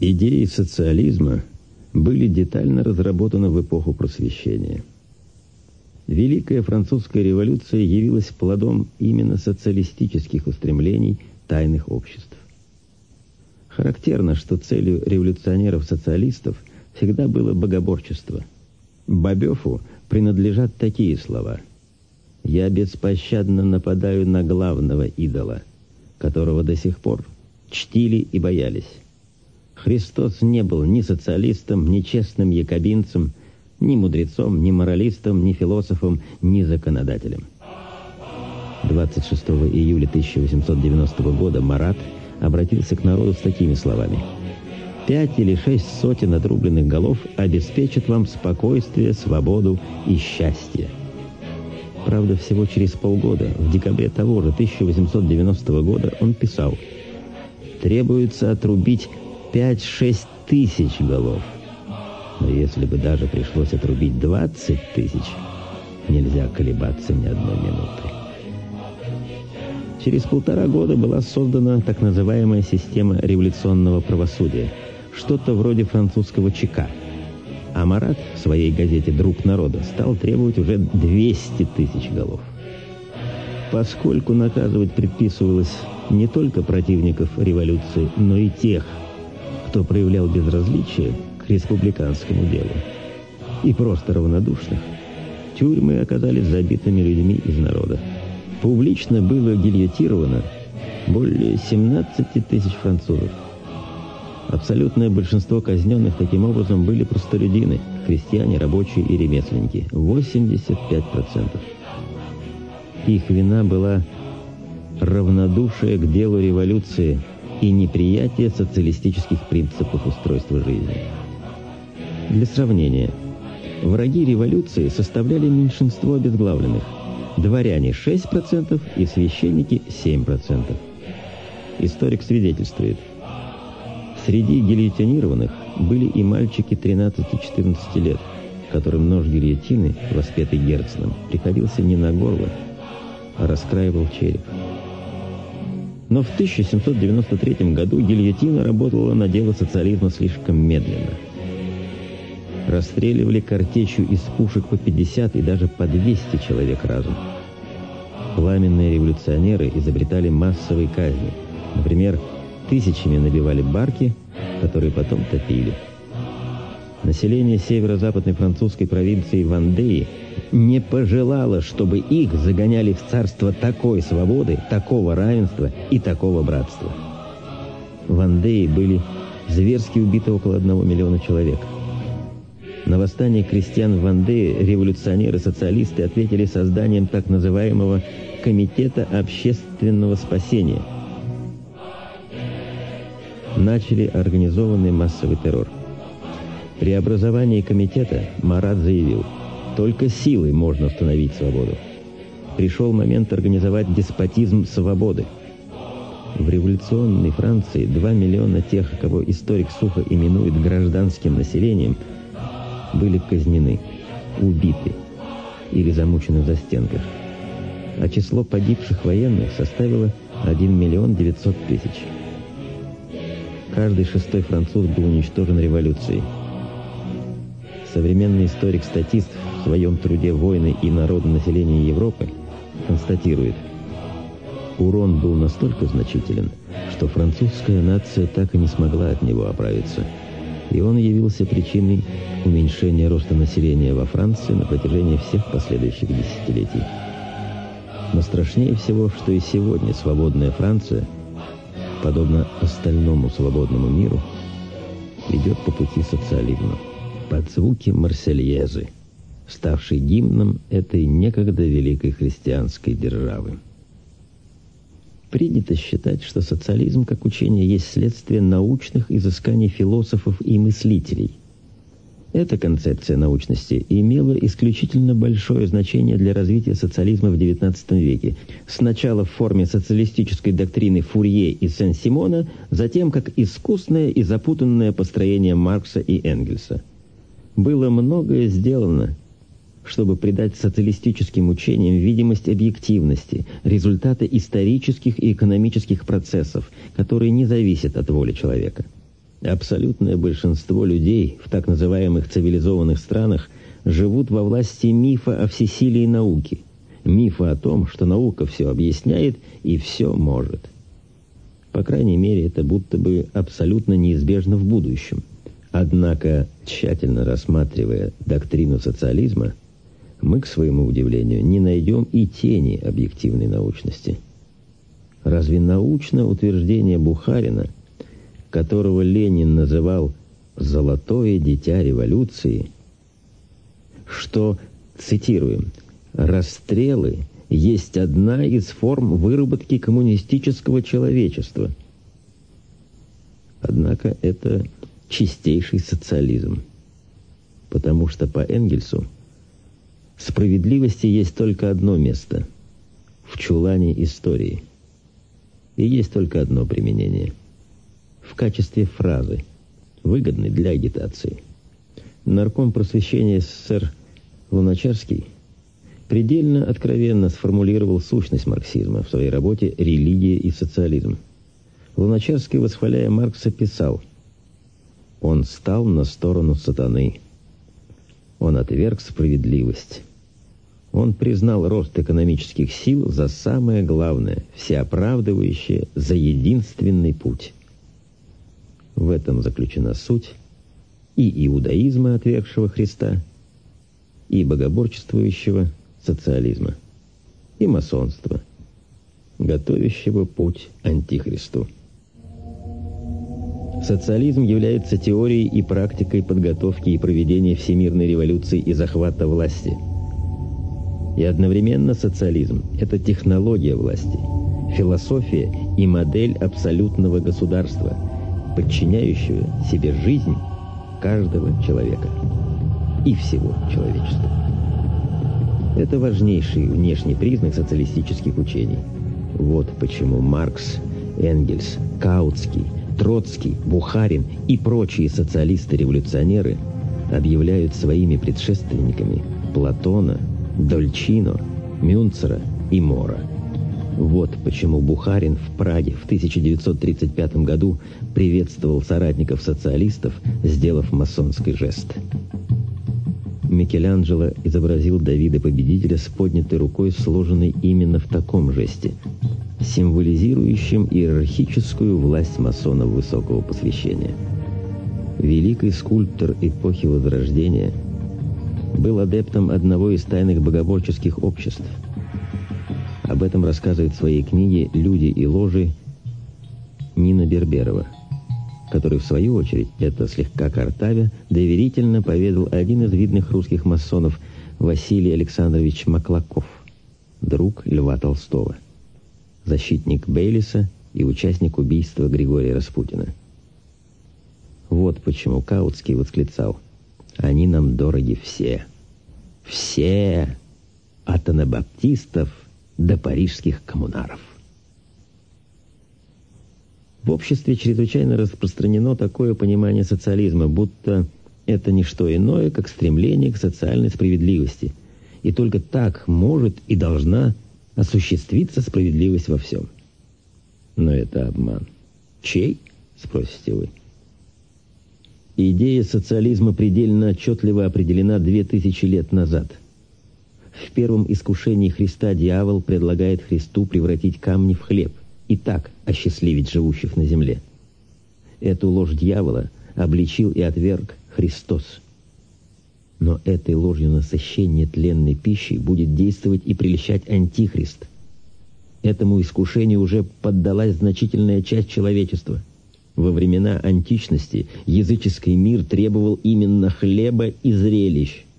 Идеи социализма были детально разработаны в эпоху просвещения. Великая французская революция явилась плодом именно социалистических устремлений тайных обществ. Характерно, что целью революционеров-социалистов всегда было богоборчество. Бабёфу принадлежат такие слова «Я беспощадно нападаю на главного идола, которого до сих пор чтили и боялись». Христос не был ни социалистом, ни честным якобинцем, ни мудрецом, ни моралистом, ни философом, ни законодателем. 26 июля 1890 года Марат обратился к народу с такими словами. «Пять или шесть сотен отрубленных голов обеспечат вам спокойствие, свободу и счастье». Правда, всего через полгода, в декабре того же 1890 года, он писал «Требуется отрубить 5-6 тысяч голов. Но если бы даже пришлось отрубить 20 тысяч, нельзя колебаться ни одной минуты. Через полтора года была создана так называемая система революционного правосудия, что-то вроде французского ЧК. А Марат в своей газете «Друг народа» стал требовать уже 200 тысяч голов. Поскольку наказывать предписывалось не только противников революции, но и тех, кто проявлял безразличие к республиканскому делу, и просто равнодушных, тюрьмы оказались забитыми людьми из народа. Публично было гильотировано более 17 тысяч французов. Абсолютное большинство казненных таким образом были простолюдины, крестьяне, рабочие и ремесленники. 85%. Их вина была равнодушие к делу революции – и неприятие социалистических принципов устройства жизни. Для сравнения, враги революции составляли меньшинство обезглавленных, дворяне 6% и священники 7%. Историк свидетельствует, среди гильотинированных были и мальчики 13-14 лет, которым нож гильотины, воспетый Герценом, приходился не на горло, а раскраивал череп. Но в 1793 году гильотина работала на дело социализма слишком медленно. Расстреливали картечью из пушек по 50 и даже по 200 человек разом. Пламенные революционеры изобретали массовые казни. Например, тысячами набивали барки, которые потом топили. Население северо-западной французской провинции Вандеи не пожелало, чтобы их загоняли в царство такой свободы, такого равенства и такого братства. Вандеи были зверски убиты около одного миллиона человек. На восстание крестьян в Вандее революционеры-социалисты ответили созданием так называемого Комитета общественного спасения. Начали организованный массовый террор. При образовании комитета Марат заявил, только силой можно установить свободу. Пришел момент организовать деспотизм свободы. В революционной Франции 2 миллиона тех, кого историк сухо именует гражданским населением, были казнены, убиты или замучены в застенках. А число погибших военных составило 1 миллион 900 тысяч. Каждый шестой француз был уничтожен революцией. Современный историк-статист в своем труде «Войны и народонаселение Европы» констатирует, урон был настолько значителен, что французская нация так и не смогла от него оправиться, и он явился причиной уменьшения роста населения во Франции на протяжении всех последующих десятилетий. Но страшнее всего, что и сегодня свободная Франция, подобно остальному свободному миру, идет по пути социализма под звуки Марсельезы, ставшей гимном этой некогда великой христианской державы. Принято считать, что социализм как учение есть следствие научных изысканий философов и мыслителей – эта концепция научности имела исключительно большое значение для развития социализма в XIX веке. Сначала в форме социалистической доктрины Фурье и Сен-Симона, затем как искусное и запутанное построение Маркса и Энгельса – было многое сделано, чтобы придать социалистическим учениям видимость объективности, результата исторических и экономических процессов, которые не зависят от воли человека. Абсолютное большинство людей в так называемых цивилизованных странах живут во власти мифа о всесилии науки, мифа о том, что наука все объясняет и все может. По крайней мере, это будто бы абсолютно неизбежно в будущем. Однако, тщательно рассматривая доктрину социализма, мы, к своему удивлению, не найдем и тени объективной научности. Разве научное утверждение Бухарина – которого Ленин называл «золотое дитя революции», что, цитируем, «расстрелы есть одна из форм выработки коммунистического человечества». Однако это чистейший социализм, потому что по Энгельсу справедливости есть только одно место – в чулане истории. И есть только одно применение – в качестве фразы, выгодной для агитации. Нарком просвещения СССР Луначарский предельно откровенно сформулировал сущность марксизма в своей работе «Религия и социализм». Луначарский, восхваляя Маркса, писал «Он стал на сторону сатаны. Он отверг справедливость. Он признал рост экономических сил за самое главное, всеоправдывающее, за единственный путь». В этом заключена суть и иудаизма, отвергшего Христа, и богоборчествующего социализма, и масонства, готовящего путь антихристу. Социализм является теорией и практикой подготовки и проведения всемирной революции и захвата власти. И одновременно социализм – это технология власти, философия и модель абсолютного государства – подчиняющую себе жизнь каждого человека и всего человечества. Это важнейший внешний признак социалистических учений. Вот почему Маркс, Энгельс, Каутский, Троцкий, Бухарин и прочие социалисты-революционеры объявляют своими предшественниками Платона, Дольчино, Мюнцера и Мора – вот почему Бухарин в Праге в 1935 году приветствовал соратников-социалистов, сделав масонский жест. Микеланджело изобразил Давида-победителя с поднятой рукой, сложенной именно в таком жесте, символизирующем иерархическую власть масонов высокого посвящения. Великий скульптор эпохи Возрождения был адептом одного из тайных богоборческих обществ – об этом рассказывает в своей книге «Люди и ложи» Нина Берберова, который, в свою очередь, это слегка картавя, доверительно поведал один из видных русских масонов Василий Александрович Маклаков, друг Льва Толстого, защитник Бейлиса и участник убийства Григория Распутина. Вот почему Каутский восклицал «Они нам дороги все, все, от анабаптистов до парижских коммунаров. В обществе чрезвычайно распространено такое понимание социализма, будто это не что иное, как стремление к социальной справедливости. И только так может и должна осуществиться справедливость во всем. Но это обман. Чей? Спросите вы. Идея социализма предельно отчетливо определена две тысячи лет назад – в первом искушении Христа дьявол предлагает Христу превратить камни в хлеб и так осчастливить живущих на земле. Эту ложь дьявола обличил и отверг Христос. Но этой ложью насыщение тленной пищей будет действовать и прельщать Антихрист. Этому искушению уже поддалась значительная часть человечества. Во времена античности языческий мир требовал именно хлеба и зрелищ –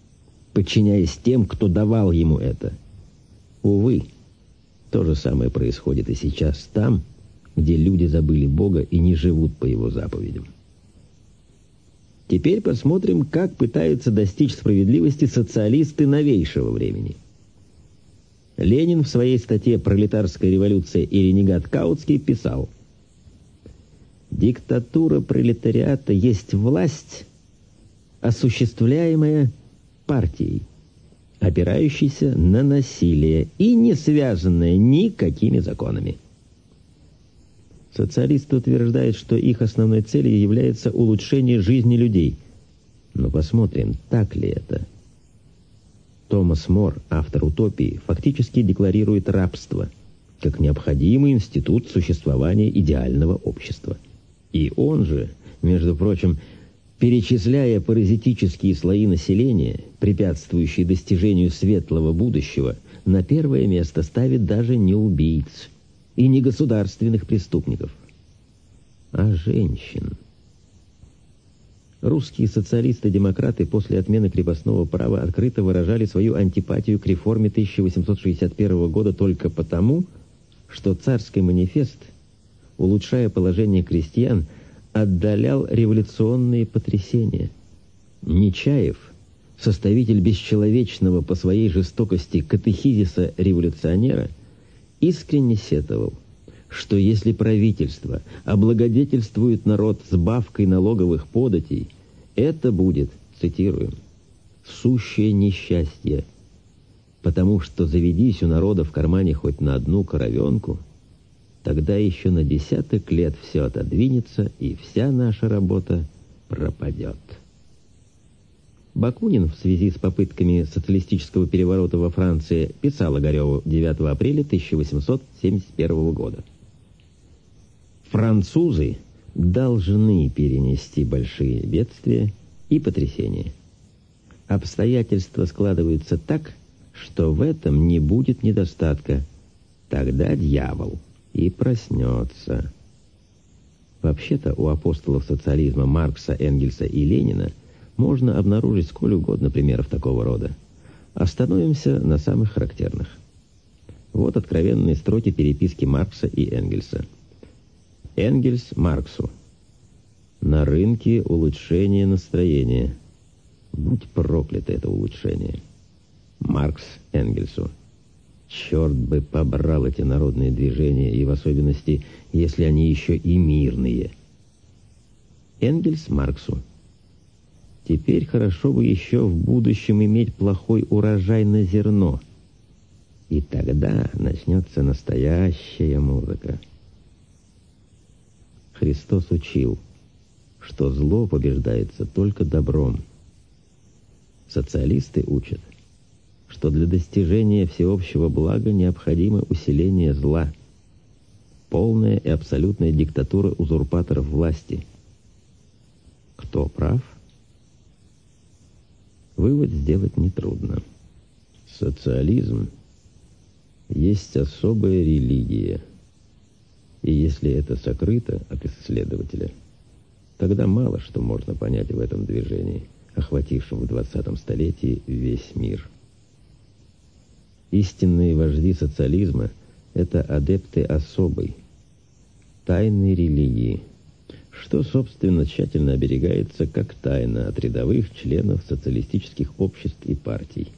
подчиняясь тем, кто давал ему это. Увы, то же самое происходит и сейчас там, где люди забыли Бога и не живут по Его заповедям. Теперь посмотрим, как пытаются достичь справедливости социалисты новейшего времени. Ленин в своей статье «Пролетарская революция и ренегат Каутский» писал «Диктатура пролетариата есть власть, осуществляемая партией, опирающейся на насилие и не связанная никакими законами. Социалисты утверждают, что их основной целью является улучшение жизни людей. Но посмотрим, так ли это. Томас Мор, автор «Утопии», фактически декларирует рабство как необходимый институт существования идеального общества. И он же, между прочим, перечисляя паразитические слои населения, препятствующие достижению светлого будущего, на первое место ставит даже не убийц и не государственных преступников, а женщин. Русские социалисты-демократы после отмены крепостного права открыто выражали свою антипатию к реформе 1861 года только потому, что царский манифест, улучшая положение крестьян, отдалял революционные потрясения. Нечаев, составитель бесчеловечного по своей жестокости катехизиса революционера, искренне сетовал, что если правительство облагодетельствует народ с бавкой налоговых податей, это будет, цитируем, «сущее несчастье, потому что заведись у народа в кармане хоть на одну коровенку – Тогда еще на десяток лет все отодвинется, и вся наша работа пропадет. Бакунин в связи с попытками социалистического переворота во Франции писал Огареву 9 апреля 1871 года. Французы должны перенести большие бедствия и потрясения. Обстоятельства складываются так, что в этом не будет недостатка. Тогда дьявол и проснется. Вообще-то у апостолов социализма Маркса, Энгельса и Ленина можно обнаружить сколь угодно примеров такого рода. Остановимся на самых характерных. Вот откровенные строки переписки Маркса и Энгельса. Энгельс Марксу. На рынке улучшение настроения. Будь проклято это улучшение. Маркс Энгельсу. Черт бы побрал эти народные движения, и в особенности, если они еще и мирные. Энгельс Марксу. Теперь хорошо бы еще в будущем иметь плохой урожай на зерно. И тогда начнется настоящая музыка. Христос учил, что зло побеждается только добром. Социалисты учат – что для достижения всеобщего блага необходимо усиление зла, полная и абсолютная диктатура узурпаторов власти. Кто прав? Вывод сделать нетрудно. Социализм есть особая религия, и если это сокрыто от исследователя, тогда мало что можно понять в этом движении, охватившем в 20 столетии весь мир. Истинные вожди социализма – это адепты особой, тайной религии, что, собственно, тщательно оберегается как тайна от рядовых членов социалистических обществ и партий.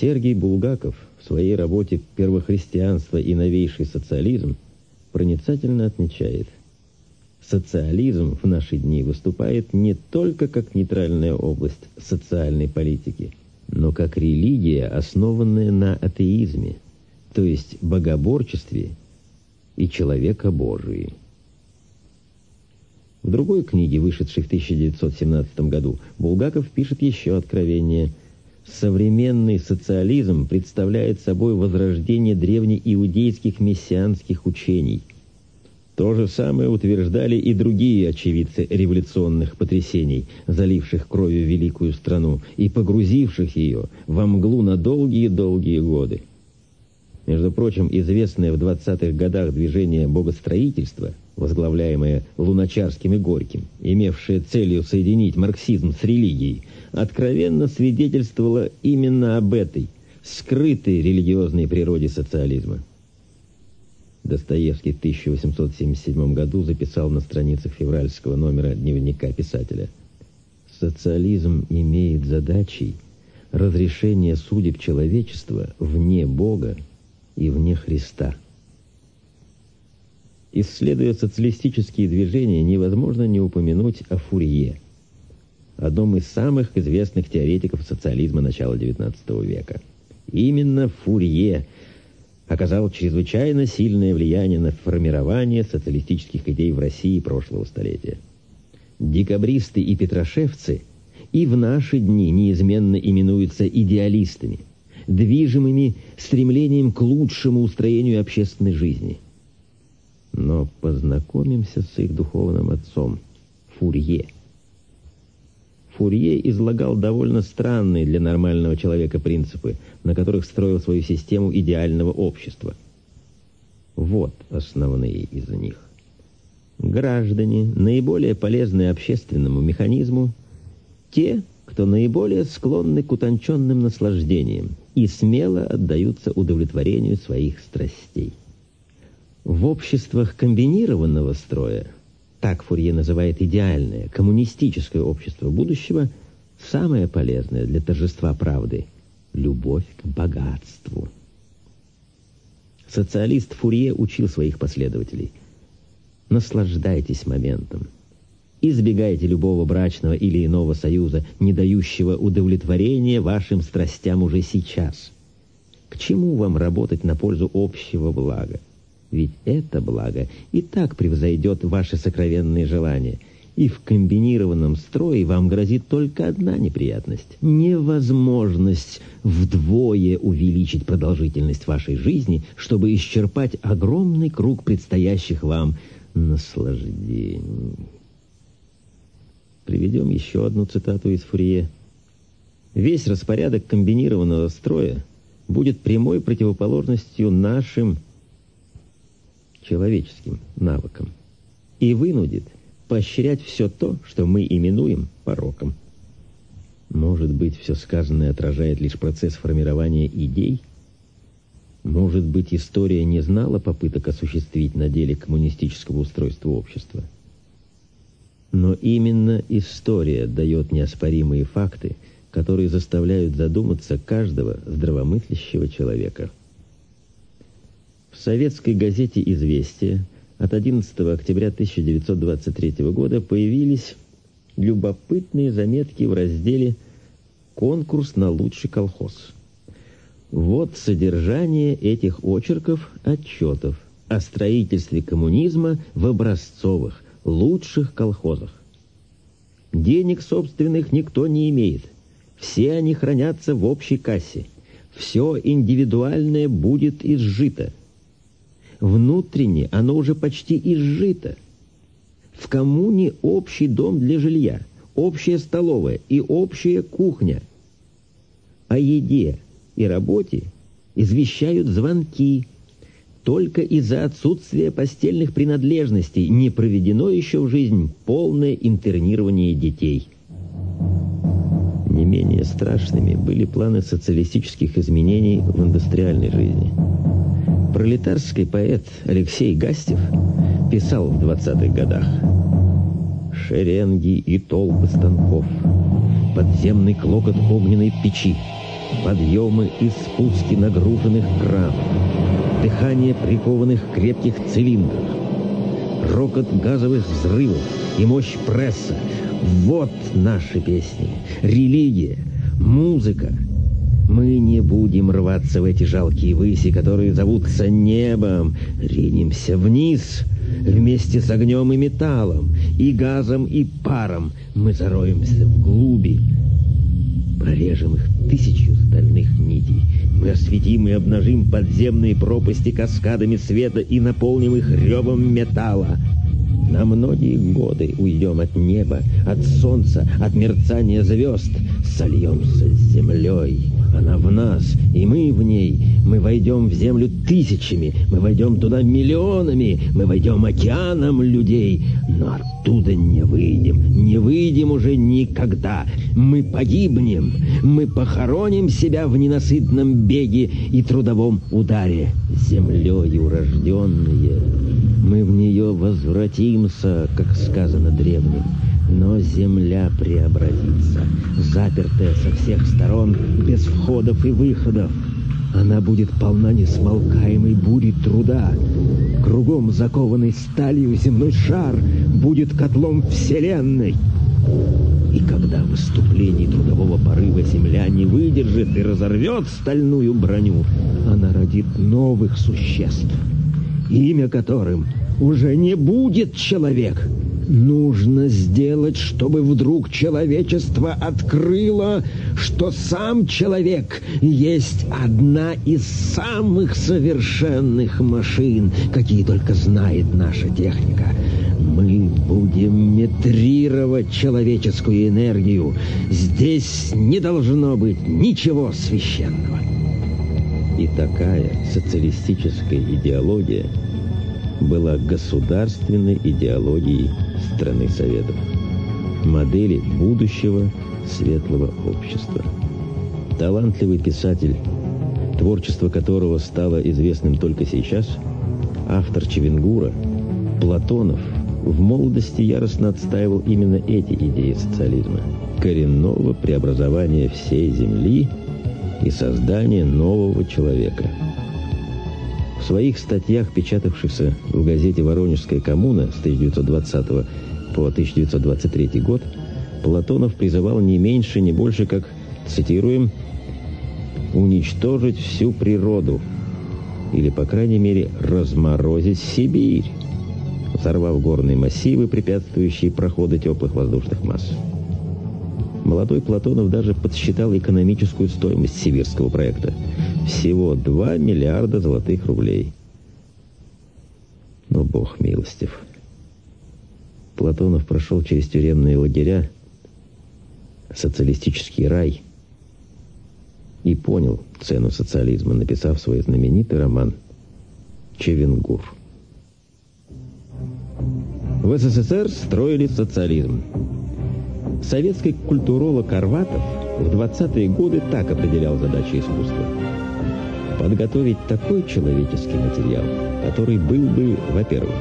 Сергей Булгаков в своей работе «Первохристианство и новейший социализм» проницательно отмечает – Социализм в наши дни выступает не только как нейтральная область социальной политики – но как религия, основанная на атеизме, то есть богоборчестве и человекобожии. В другой книге, вышедшей в 1917 году, Булгаков пишет еще откровение. «Современный социализм представляет собой возрождение древнеиудейских мессианских учений – то же самое утверждали и другие очевидцы революционных потрясений, заливших кровью великую страну и погрузивших ее во мглу на долгие-долгие годы. Между прочим, известное в 20-х годах движение богостроительства, возглавляемое Луначарским и Горьким, имевшее целью соединить марксизм с религией, откровенно свидетельствовало именно об этой, скрытой религиозной природе социализма. Достоевский в 1877 году записал на страницах февральского номера дневника писателя. «Социализм имеет задачей разрешение судеб человечества вне Бога и вне Христа». Исследуя социалистические движения, невозможно не упомянуть о Фурье, одном из самых известных теоретиков социализма начала XIX века. Именно Фурье – оказал чрезвычайно сильное влияние на формирование социалистических идей в России прошлого столетия. Декабристы и петрошевцы и в наши дни неизменно именуются идеалистами, движимыми стремлением к лучшему устроению общественной жизни. Но познакомимся с их духовным отцом, Фурье. Фурье излагал довольно странные для нормального человека принципы, на которых строил свою систему идеального общества. Вот основные из них. Граждане, наиболее полезные общественному механизму, те, кто наиболее склонны к утонченным наслаждениям и смело отдаются удовлетворению своих страстей. В обществах комбинированного строя так Фурье называет идеальное, коммунистическое общество будущего, самое полезное для торжества правды – любовь к богатству. Социалист Фурье учил своих последователей – наслаждайтесь моментом, избегайте любого брачного или иного союза, не дающего удовлетворения вашим страстям уже сейчас. К чему вам работать на пользу общего блага? Ведь это благо и так превзойдет ваши сокровенные желания. И в комбинированном строе вам грозит только одна неприятность – невозможность вдвое увеличить продолжительность вашей жизни, чтобы исчерпать огромный круг предстоящих вам наслаждений. Приведем еще одну цитату из Фурье. «Весь распорядок комбинированного строя будет прямой противоположностью нашим человеческим навыкам и вынудит поощрять все то, что мы именуем пороком. Может быть, все сказанное отражает лишь процесс формирования идей? Может быть, история не знала попыток осуществить на деле коммунистического устройства общества? Но именно история дает неоспоримые факты, которые заставляют задуматься каждого здравомыслящего человека. В советской газете «Известия» от 11 октября 1923 года появились любопытные заметки в разделе «Конкурс на лучший колхоз». Вот содержание этих очерков отчетов о строительстве коммунизма в образцовых, лучших колхозах. Денег собственных никто не имеет. Все они хранятся в общей кассе. Все индивидуальное будет изжито. Внутренне оно уже почти изжито. В коммуне общий дом для жилья, общая столовая и общая кухня. О еде и работе извещают звонки. Только из-за отсутствия постельных принадлежностей не проведено еще в жизнь полное интернирование детей. Не менее страшными были планы социалистических изменений в индустриальной жизни. Пролетарский поэт Алексей Гастев писал в 20-х годах «Шеренги и толпы станков, подземный клокот огненной печи, подъемы и спуски нагруженных кранов, дыхание прикованных крепких цилиндров, рокот газовых взрывов и мощь пресса — вот наши песни, религия, музыка — мы не будем рваться в эти жалкие выси, которые зовутся небом. Ринемся вниз вместе с огнем и металлом, и газом, и паром. Мы зароемся в глуби, прорежем их тысячу стальных нитей. Мы осветим и обнажим подземные пропасти каскадами света и наполним их ревом металла. На многие годы уйдем от неба, от солнца, от мерцания звезд, сольемся с землей, она в нас, и мы в ней. Мы войдем в землю тысячами, мы войдем туда миллионами, мы войдем океаном людей, но оттуда не выйдем, не выйдем уже никогда. Мы погибнем, мы похороним себя в ненасытном беге и трудовом ударе. Землею рожденные, мы в нее возвратимся, как сказано древним. Но земля преобразится, запертая со всех сторон, без входов и выходов. Она будет полна несмолкаемой бури труда. Кругом закованный сталью земной шар будет котлом вселенной. И когда в выступлении трудового порыва земля не выдержит и разорвет стальную броню, она родит новых существ, имя которым уже не будет человек — нужно сделать, чтобы вдруг человечество открыло, что сам человек есть одна из самых совершенных машин, какие только знает наша техника. Мы будем метрировать человеческую энергию. Здесь не должно быть ничего священного. И такая социалистическая идеология была государственной идеологией страны Советов, модели будущего светлого общества. Талантливый писатель, творчество которого стало известным только сейчас, автор Чевенгура, Платонов, в молодости яростно отстаивал именно эти идеи социализма, коренного преобразования всей Земли и создания нового человека – своих статьях, печатавшихся в газете «Воронежская коммуна» с 1920 по 1923 год, Платонов призывал не меньше, не больше, как, цитируем, «уничтожить всю природу» или, по крайней мере, разморозить Сибирь, взорвав горные массивы, препятствующие проходу теплых воздушных масс. Молодой Платонов даже подсчитал экономическую стоимость сибирского проекта – всего 2 миллиарда золотых рублей. Но Бог милостив. Платонов прошел через тюремные лагеря, социалистический рай, и понял цену социализма, написав свой знаменитый роман «Чевенгур». В СССР строили социализм. Советский культуролог Арватов в 20-е годы так определял задачи искусства – подготовить такой человеческий материал, который был бы, во-первых,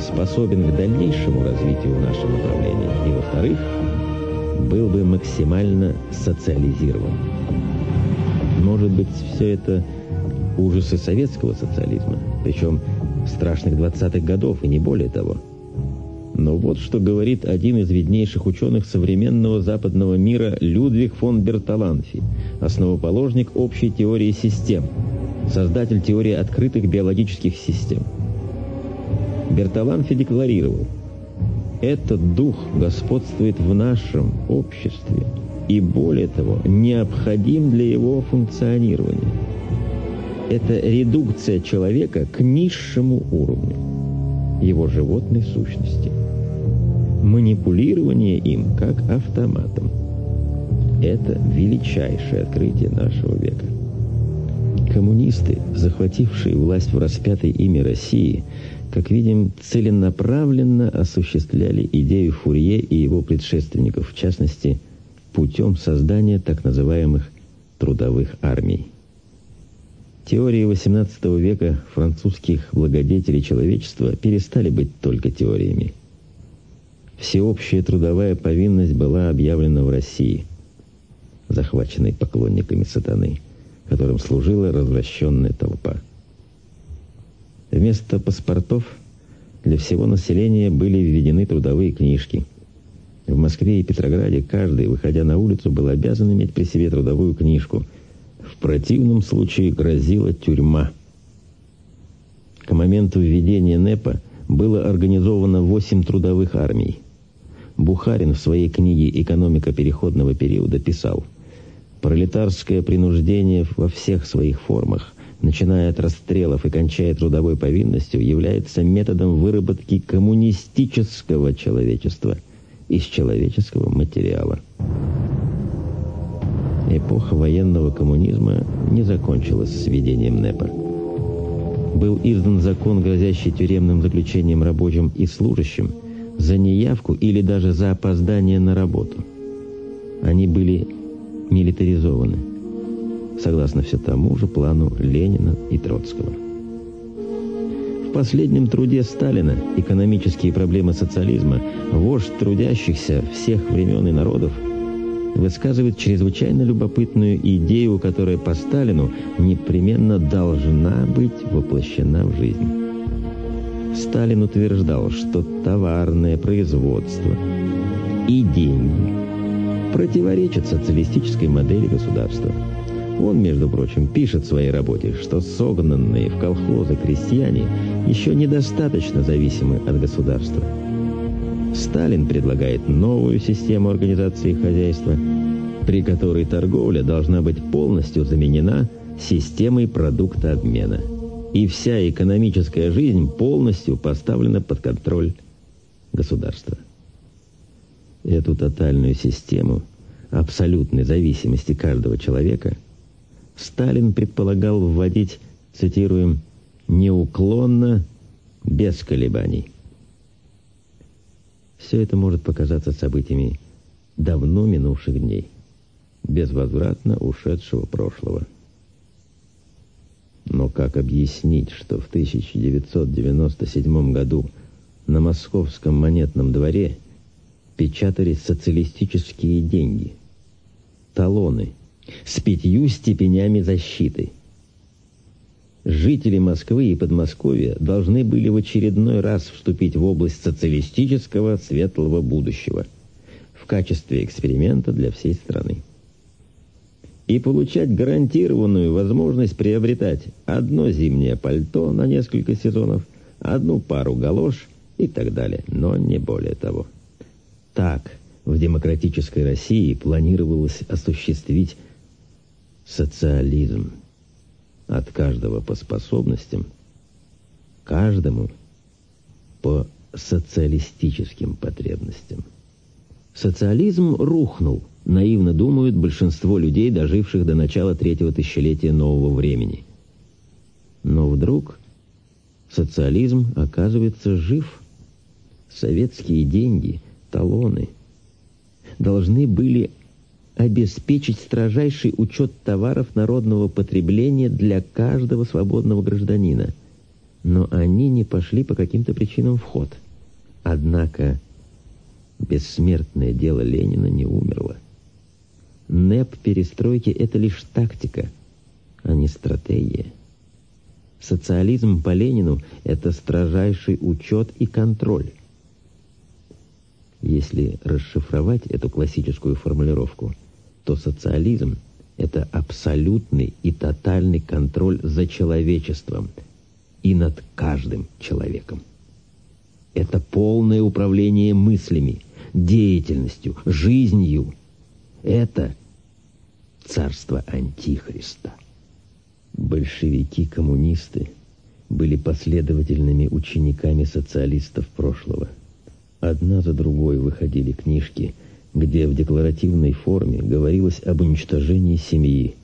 способен к дальнейшему развитию в нашем направлении, и, во-вторых, был бы максимально социализирован. Может быть, все это ужасы советского социализма, причем страшных 20-х годов и не более того. Но вот что говорит один из виднейших ученых современного западного мира Людвиг фон Берталанфи, основоположник общей теории систем – создатель теории открытых биологических систем. Бертоланфи декларировал, этот дух господствует в нашем обществе и, более того, необходим для его функционирования. Это редукция человека к низшему уровню его животной сущности. Манипулирование им как автоматом. Это величайшее открытие нашего века. Коммунисты, захватившие власть в распятой ими России, как видим, целенаправленно осуществляли идею Фурье и его предшественников, в частности, путем создания так называемых трудовых армий. Теории XVIII века французских благодетелей человечества перестали быть только теориями. Всеобщая трудовая повинность была объявлена в России, захваченной поклонниками сатаны которым служила развращенная толпа. Вместо паспортов для всего населения были введены трудовые книжки. В Москве и Петрограде каждый, выходя на улицу, был обязан иметь при себе трудовую книжку. В противном случае грозила тюрьма. К моменту введения НЭПа было организовано 8 трудовых армий. Бухарин в своей книге «Экономика переходного периода» писал – Пролетарское принуждение во всех своих формах, начиная от расстрелов и кончая трудовой повинностью, является методом выработки коммунистического человечества из человеческого материала. Эпоха военного коммунизма не закончилась с введением НЭПа. Был издан закон, грозящий тюремным заключением рабочим и служащим за неявку или даже за опоздание на работу. Они были милитаризованы, согласно все тому же плану Ленина и Троцкого. В последнем труде Сталина «Экономические проблемы социализма» вождь трудящихся всех времен и народов высказывает чрезвычайно любопытную идею, которая по Сталину непременно должна быть воплощена в жизнь. Сталин утверждал, что товарное производство и деньги противоречат социалистической модели государства. Он, между прочим, пишет в своей работе, что согнанные в колхозы крестьяне еще недостаточно зависимы от государства. Сталин предлагает новую систему организации хозяйства, при которой торговля должна быть полностью заменена системой продукта обмена. И вся экономическая жизнь полностью поставлена под контроль государства. Эту тотальную систему абсолютной зависимости каждого человека – Сталин предполагал вводить, цитируем, «неуклонно, без колебаний». Все это может показаться событиями давно минувших дней, безвозвратно ушедшего прошлого. Но как объяснить, что в 1997 году на московском монетном дворе печатались социалистические деньги, талоны – с пятью степенями защиты. Жители Москвы и Подмосковья должны были в очередной раз вступить в область социалистического светлого будущего в качестве эксперимента для всей страны. И получать гарантированную возможность приобретать одно зимнее пальто на несколько сезонов, одну пару галош и так далее, но не более того. Так в демократической России планировалось осуществить социализм. От каждого по способностям, каждому по социалистическим потребностям. Социализм рухнул, наивно думают большинство людей, доживших до начала третьего тысячелетия нового времени. Но вдруг социализм оказывается жив. Советские деньги, талоны должны были обеспечить строжайший учет товаров народного потребления для каждого свободного гражданина. Но они не пошли по каким-то причинам в ход. Однако бессмертное дело Ленина не умерло. НЭП перестройки — это лишь тактика, а не стратегия. Социализм по Ленину — это строжайший учет и контроль. Если расшифровать эту классическую формулировку, то социализм – это абсолютный и тотальный контроль за человечеством и над каждым человеком. Это полное управление мыслями, деятельностью, жизнью. Это царство Антихриста. Большевики-коммунисты были последовательными учениками социалистов прошлого – Одна за другой выходили книжки, где в декларативной форме говорилось об уничтожении семьи.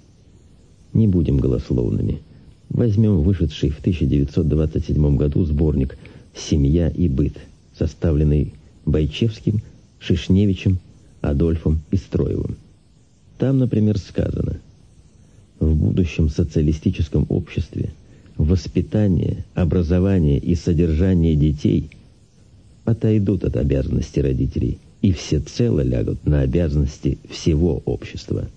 Не будем голословными. Возьмем вышедший в 1927 году сборник «Семья и быт», составленный Байчевским, Шишневичем, Адольфом и Строевым. Там, например, сказано «В будущем социалистическом обществе воспитание, образование и содержание детей – отойдут от обязанностей родителей и всецело лягут на обязанности всего общества.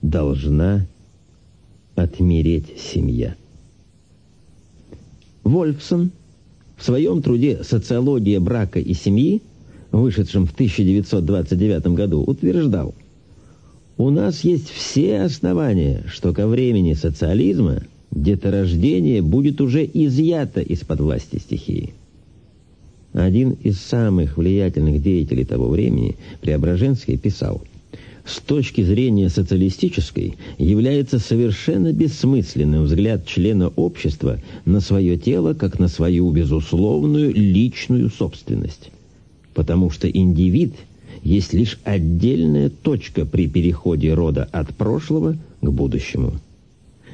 Должна отмереть семья. Вольфсон в своем труде «Социология брака и семьи», вышедшем в 1929 году, утверждал, «У нас есть все основания, что ко времени социализма деторождение будет уже изъято из-под власти стихии». Один из самых влиятельных деятелей того времени, Преображенский, писал «С точки зрения социалистической является совершенно бессмысленным взгляд члена общества на свое тело как на свою безусловную личную собственность, потому что индивид есть лишь отдельная точка при переходе рода от прошлого к будущему»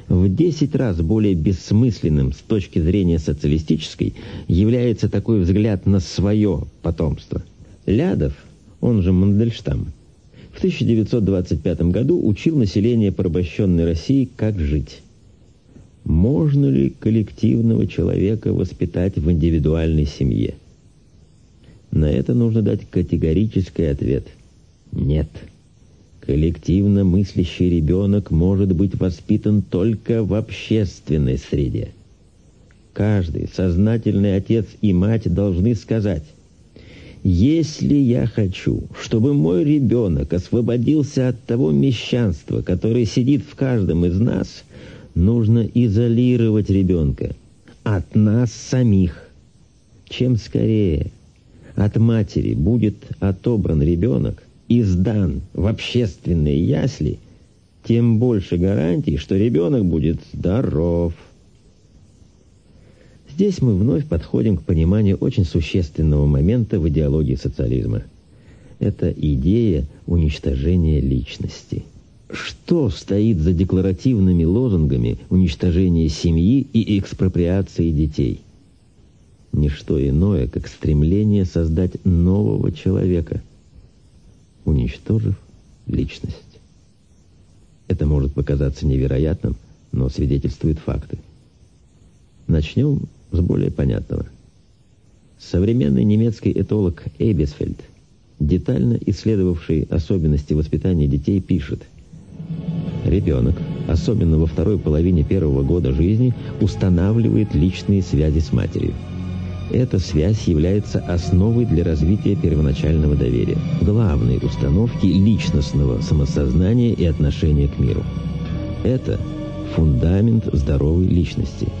в 10 раз более бессмысленным с точки зрения социалистической является такой взгляд на свое потомство. Лядов, он же Мандельштам, в 1925 году учил население порабощенной России, как жить. Можно ли коллективного человека воспитать в индивидуальной семье? На это нужно дать категорический ответ – нет. Коллективно мыслящий ребенок может быть воспитан только в общественной среде. Каждый сознательный отец и мать должны сказать, Если я хочу, чтобы мой ребенок освободился от того мещанства, которое сидит в каждом из нас, нужно изолировать ребенка от нас самих. Чем скорее от матери будет отобран ребенок и сдан в общественные ясли, тем больше гарантий, что ребенок будет здоров. Здесь мы вновь подходим к пониманию очень существенного момента в идеологии социализма. Это идея уничтожения личности. Что стоит за декларативными лозунгами уничтожения семьи и экспроприации детей? Ничто иное, как стремление создать нового человека, уничтожив личность. Это может показаться невероятным, но свидетельствует факты. Начнем с более понятного. Современный немецкий этолог Эйбисфельд, детально исследовавший особенности воспитания детей, пишет Ребенок, особенно во второй половине первого года жизни, устанавливает личные связи с матерью. Эта связь является основой для развития первоначального доверия, главной установки личностного самосознания и отношения к миру. Это фундамент здоровой личности –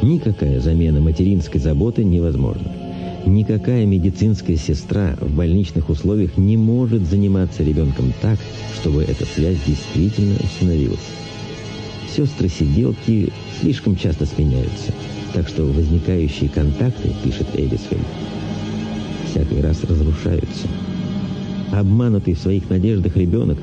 Никакая замена материнской заботы невозможна. Никакая медицинская сестра в больничных условиях не может заниматься ребенком так, чтобы эта связь действительно установилась. Сестры-сиделки слишком часто сменяются, так что возникающие контакты, пишет Эбисфельд, всякий раз разрушаются. Обманутый в своих надеждах ребенок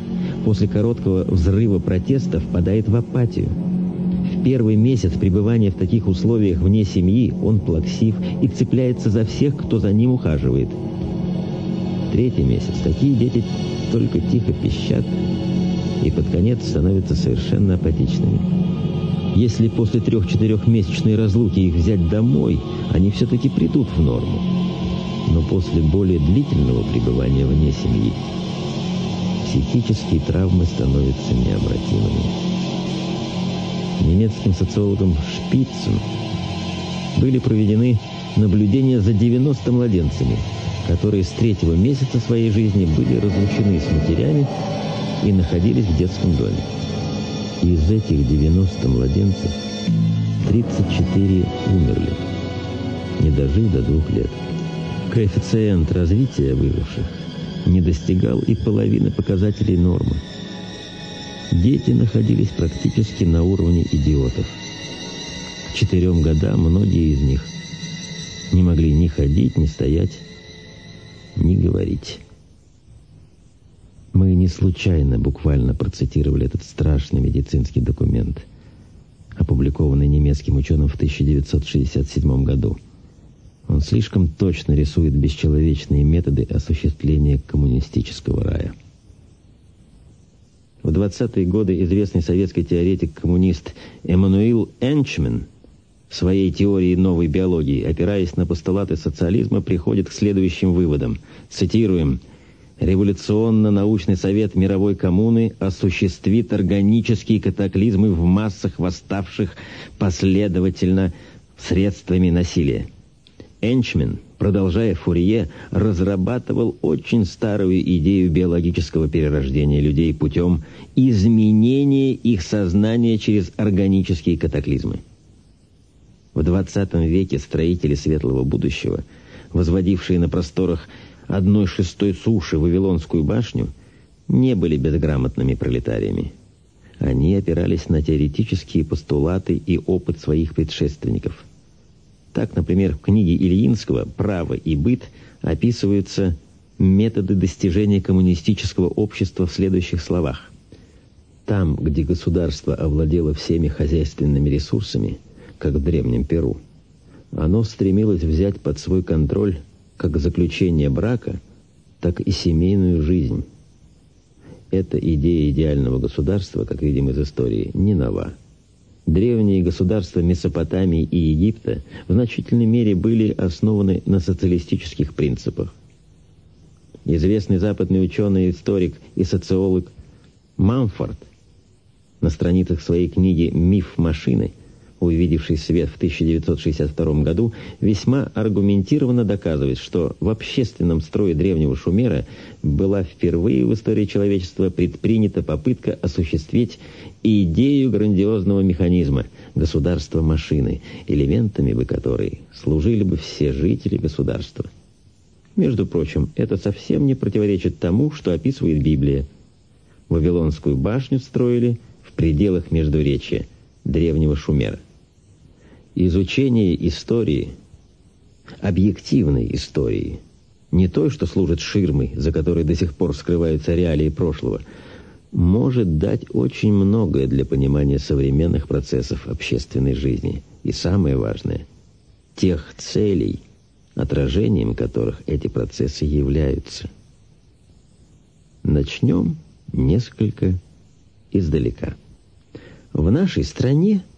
после короткого взрыва протеста впадает в апатию – первый месяц пребывания в таких условиях вне семьи он плаксив и цепляется за всех, кто за ним ухаживает. Третий месяц такие дети только тихо пищат и под конец становятся совершенно апатичными. Если после трех-четырехмесячной разлуки их взять домой, они все-таки придут в норму. Но после более длительного пребывания вне семьи психические травмы становятся необратимыми немецким социологом Шпицем были проведены наблюдения за 90 младенцами, которые с третьего месяца своей жизни были разлучены с матерями и находились в детском доме. Из этих 90 младенцев 34 умерли, не дожив до двух лет. Коэффициент развития выживших не достигал и половины показателей нормы. Дети находились практически на уровне идиотов. К четырем годам многие из них не могли ни ходить, ни стоять, ни говорить. Мы не случайно буквально процитировали этот страшный медицинский документ, опубликованный немецким ученым в 1967 году. Он слишком точно рисует бесчеловечные методы осуществления коммунистического рая. В 20-е годы известный советский теоретик-коммунист Эммануил Энчмен в своей теории новой биологии, опираясь на постулаты социализма, приходит к следующим выводам. Цитируем. «Революционно-научный совет мировой коммуны осуществит органические катаклизмы в массах восставших последовательно средствами насилия». Энчмен продолжая Фурье, разрабатывал очень старую идею биологического перерождения людей путем изменения их сознания через органические катаклизмы. В XX веке строители светлого будущего, возводившие на просторах одной шестой суши Вавилонскую башню, не были безграмотными пролетариями. Они опирались на теоретические постулаты и опыт своих предшественников – так, например, в книге Ильинского «Право и быт» описываются методы достижения коммунистического общества в следующих словах. Там, где государство овладело всеми хозяйственными ресурсами, как в Древнем Перу, оно стремилось взять под свой контроль как заключение брака, так и семейную жизнь. Эта идея идеального государства, как видим из истории, не нова. Древние государства Месопотамии и Египта в значительной мере были основаны на социалистических принципах. Известный западный ученый, историк и социолог Мамфорд на страницах своей книги «Миф машины» увидевший свет в 1962 году, весьма аргументированно доказывает, что в общественном строе древнего Шумера была впервые в истории человечества предпринята попытка осуществить идею грандиозного механизма – государства машины, элементами бы которой служили бы все жители государства. Между прочим, это совсем не противоречит тому, что описывает Библия. Вавилонскую башню строили в пределах Междуречия, древнего Шумера. Изучение истории, объективной истории, не той, что служит ширмой, за которой до сих пор скрываются реалии прошлого, может дать очень многое для понимания современных процессов общественной жизни. И самое важное – тех целей, отражением которых эти процессы являются. Начнем несколько издалека. В нашей стране –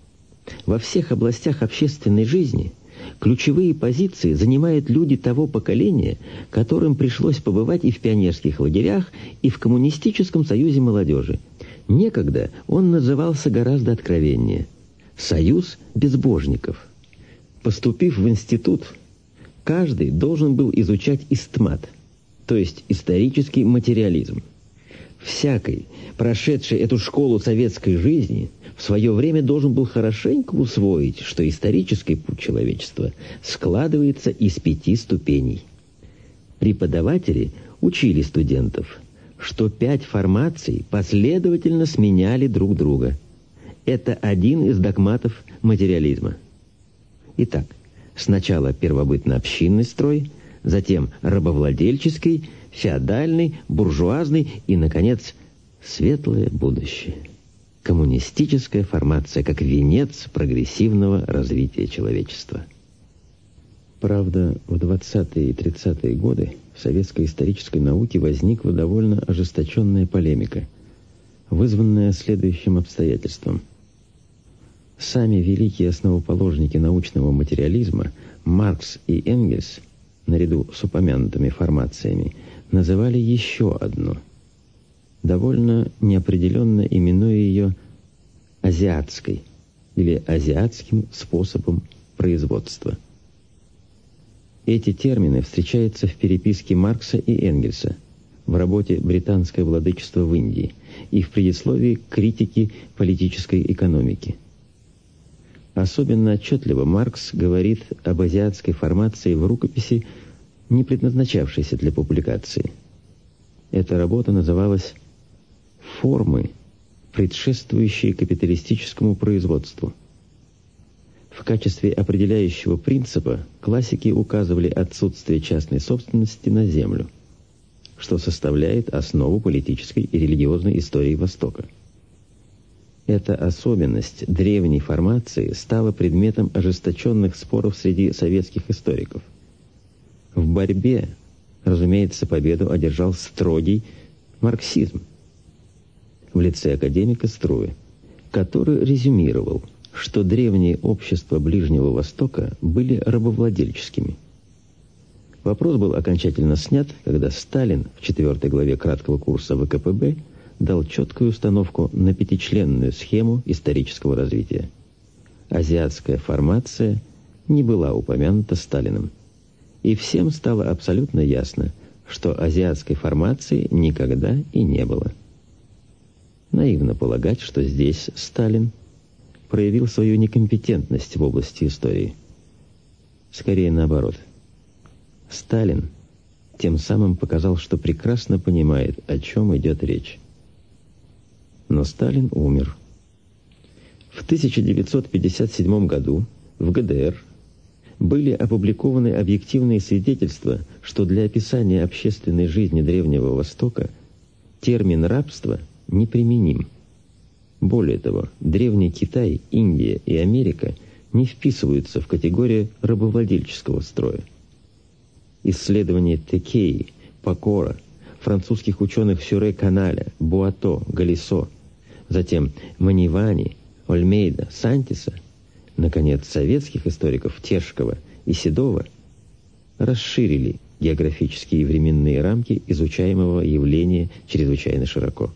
во всех областях общественной жизни ключевые позиции занимают люди того поколения, которым пришлось побывать и в пионерских лагерях, и в Коммунистическом союзе молодежи. Некогда он назывался гораздо откровеннее – «Союз безбожников». Поступив в институт, каждый должен был изучать истмат, то есть исторический материализм. Всякий, прошедший эту школу советской жизни – в свое время должен был хорошенько усвоить, что исторический путь человечества складывается из пяти ступеней. Преподаватели учили студентов, что пять формаций последовательно сменяли друг друга. Это один из догматов материализма. Итак, сначала первобытно-общинный строй, затем рабовладельческий, феодальный, буржуазный и, наконец, светлое будущее коммунистическая формация как венец прогрессивного развития человечества. Правда, в 20-е и 30-е годы в советской исторической науке возникла довольно ожесточенная полемика, вызванная следующим обстоятельством. Сами великие основоположники научного материализма Маркс и Энгельс, наряду с упомянутыми формациями, называли еще одну – довольно неопределенно именуя ее азиатской или азиатским способом производства. Эти термины встречаются в переписке Маркса и Энгельса в работе «Британское владычество в Индии» и в предисловии критики политической экономики. Особенно отчетливо Маркс говорит об азиатской формации в рукописи, не предназначавшейся для публикации. Эта работа называлась формы, предшествующие капиталистическому производству. В качестве определяющего принципа классики указывали отсутствие частной собственности на землю, что составляет основу политической и религиозной истории Востока. Эта особенность древней формации стала предметом ожесточенных споров среди советских историков. В борьбе, разумеется, победу одержал строгий марксизм – в лице академика Струи, который резюмировал, что древние общества Ближнего Востока были рабовладельческими. Вопрос был окончательно снят, когда Сталин в четвертой главе краткого курса ВКПБ дал четкую установку на пятичленную схему исторического развития. Азиатская формация не была упомянута Сталиным. И всем стало абсолютно ясно, что азиатской формации никогда и не было. Наивно полагать, что здесь Сталин проявил свою некомпетентность в области истории. Скорее наоборот. Сталин тем самым показал, что прекрасно понимает, о чем идет речь. Но Сталин умер. В 1957 году в ГДР были опубликованы объективные свидетельства, что для описания общественной жизни Древнего Востока термин «рабство» неприменим. Более того, Древний Китай, Индия и Америка не вписываются в категорию рабовладельческого строя. Исследования Текеи, Покора, французских ученых Сюре Каналя, Буато, Галисо, затем Манивани, Ольмейда, Сантиса, наконец, советских историков Тешкова и Седова расширили географические и временные рамки изучаемого явления чрезвычайно широко.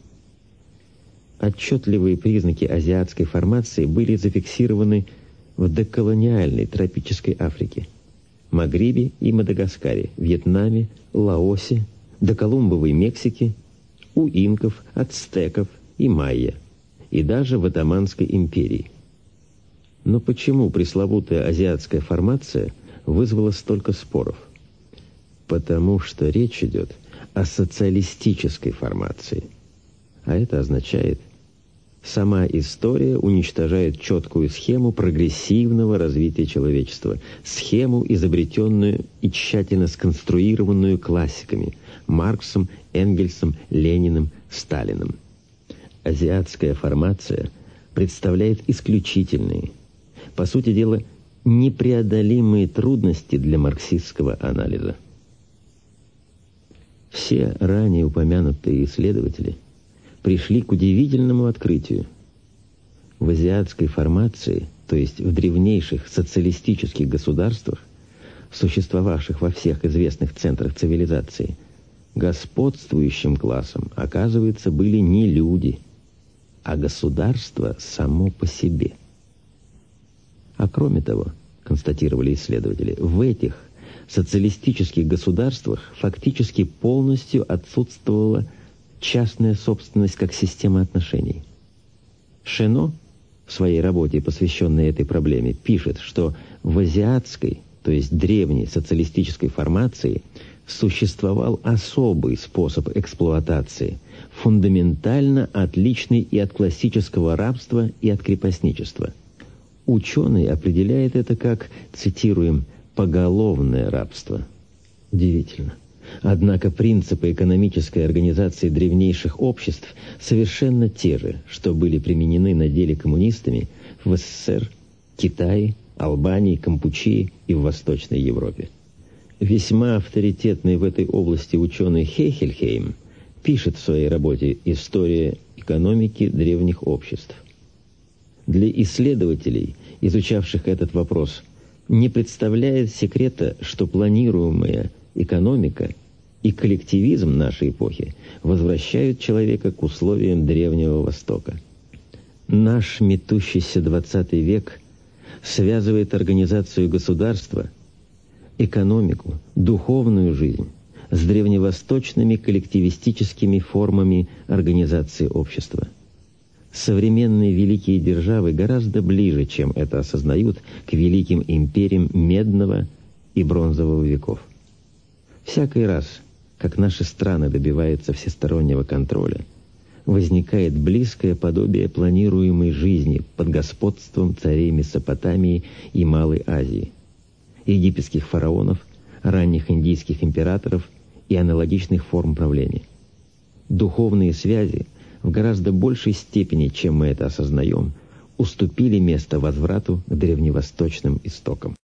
Отчетливые признаки азиатской формации были зафиксированы в деколониальной тропической Африке, Магрибе и Мадагаскаре, Вьетнаме, Лаосе, доколумбовой Мексике, у инков, ацтеков и майя, и даже в Атаманской империи. Но почему пресловутая азиатская формация вызвала столько споров? Потому что речь идет о социалистической формации. А это означает, сама история уничтожает четкую схему прогрессивного развития человечества, схему, изобретенную и тщательно сконструированную классиками Марксом, Энгельсом, Лениным, Сталиным. Азиатская формация представляет исключительные, по сути дела, непреодолимые трудности для марксистского анализа. Все ранее упомянутые исследователи пришли к удивительному открытию. В азиатской формации, то есть в древнейших социалистических государствах, существовавших во всех известных центрах цивилизации, господствующим классом, оказывается, были не люди, а государство само по себе. А кроме того, констатировали исследователи, в этих социалистических государствах фактически полностью отсутствовала частная собственность как система отношений. Шено в своей работе, посвященной этой проблеме, пишет, что в азиатской, то есть древней социалистической формации существовал особый способ эксплуатации, фундаментально отличный и от классического рабства, и от крепостничества. Ученый определяет это как, цитируем, поголовное рабство. Удивительно. Однако принципы экономической организации древнейших обществ совершенно те же, что были применены на деле коммунистами в СССР, Китае, Албании, Кампучии и в Восточной Европе. Весьма авторитетный в этой области ученый Хейхельхейм пишет в своей работе «История экономики древних обществ». Для исследователей, изучавших этот вопрос, не представляет секрета, что планируемая экономика и коллективизм нашей эпохи возвращают человека к условиям Древнего Востока. Наш метущийся XX век связывает организацию государства, экономику, духовную жизнь с древневосточными коллективистическими формами организации общества – Современные великие державы гораздо ближе, чем это осознают, к великим империям Медного и Бронзового веков. Всякий раз, как наши страны добиваются всестороннего контроля, возникает близкое подобие планируемой жизни под господством царей Месопотамии и Малой Азии, египетских фараонов, ранних индийских императоров и аналогичных форм правления. Духовные связи – в гораздо большей степени, чем мы это осознаем, уступили место возврату к древневосточным истокам.